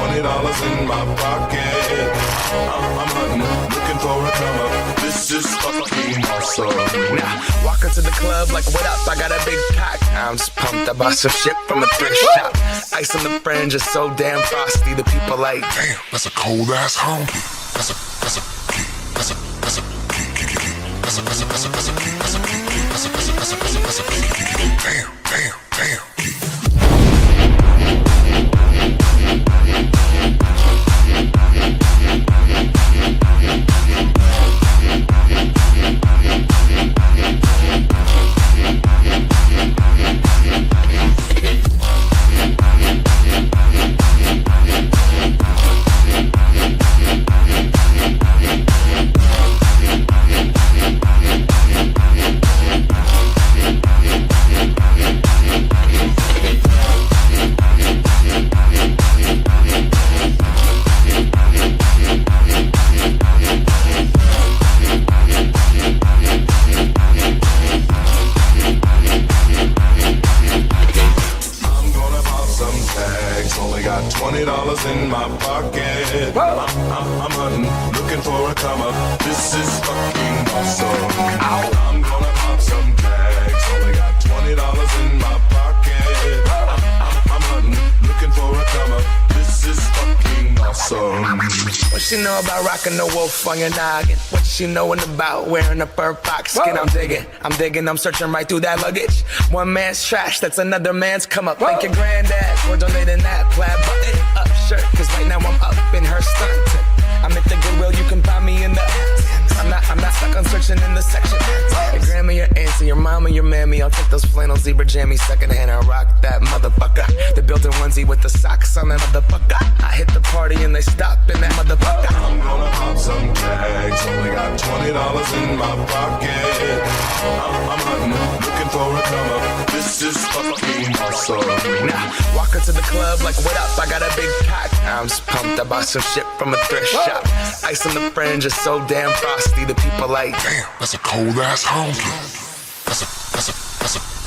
twenty dollars in my pocket. I'm, I'm looking for a come up. This is fucking awesome. Now, walk into the club like, what up? I got a big cock. I'm just pumped. I bought some shit from a thrift shop. Ice on the fringe is so damn frosty. The people like, Damn, that's a cold ass honky. That's a that's a. That's a that's a key key key key. That's a that's a that's a that's a. That's a key. That's a that's a that's a that's a that's a key key key. Damn, damn, damn. Key. Dollars in my pocket. I'm, I'm, I'm hunting, looking for a come up. This is fucking awesome. I'm gonna pop some tags. Only got twenty dollars in my pocket. I'm, I'm, I'm hunting, looking for a come up. This is fucking awesome. what she know about rocking the wolf on your noggin? What she knowin' about wearing a fur fox skin? I'm digging, I'm digging, I'm searching right through that luggage. One man's trash, that's another man's come up. Thank your granddad for donating that plaid button up shirt. Cause right now I'm up in her stunt. I'm at the Goodwill, you can find me in the. I'm not, I'm not stuck on searching in the section. Your grandma, your auntie, your mama, your mammy. I'll take those flannel zebra jammies secondhand. I rock that motherfucker. The built-in onesie with the socks on that motherfucker. I hit the party and they stop in that motherfucker. I'm gonna pop some tags. Only got twenty dollars in my pocket. I'm, I'm hunting, looking for a come up. This is fucking. Now, walk into the club like, what up? I got a big cock. I'm just pumped. I bought some shit from a thrift shop. Ice on the fringe is so damn frosty. The people like, Damn, that's a cold ass honky. That's a that's a that's a